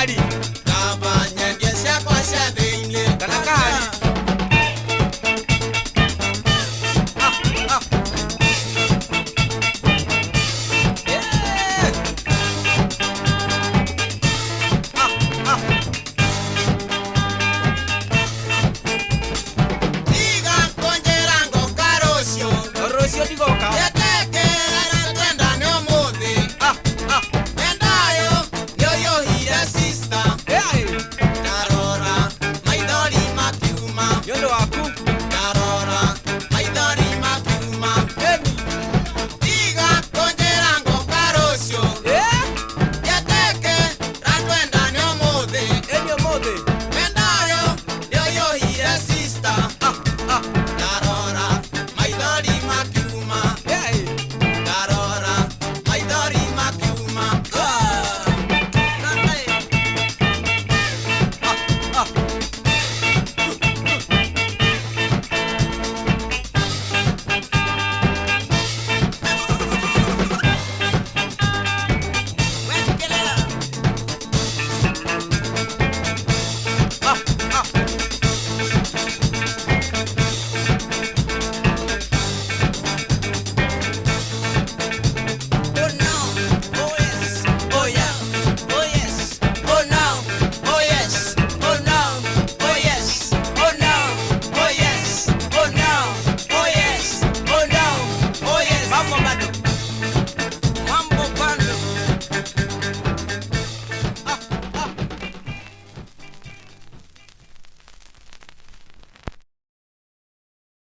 Aadi Yo lo hago.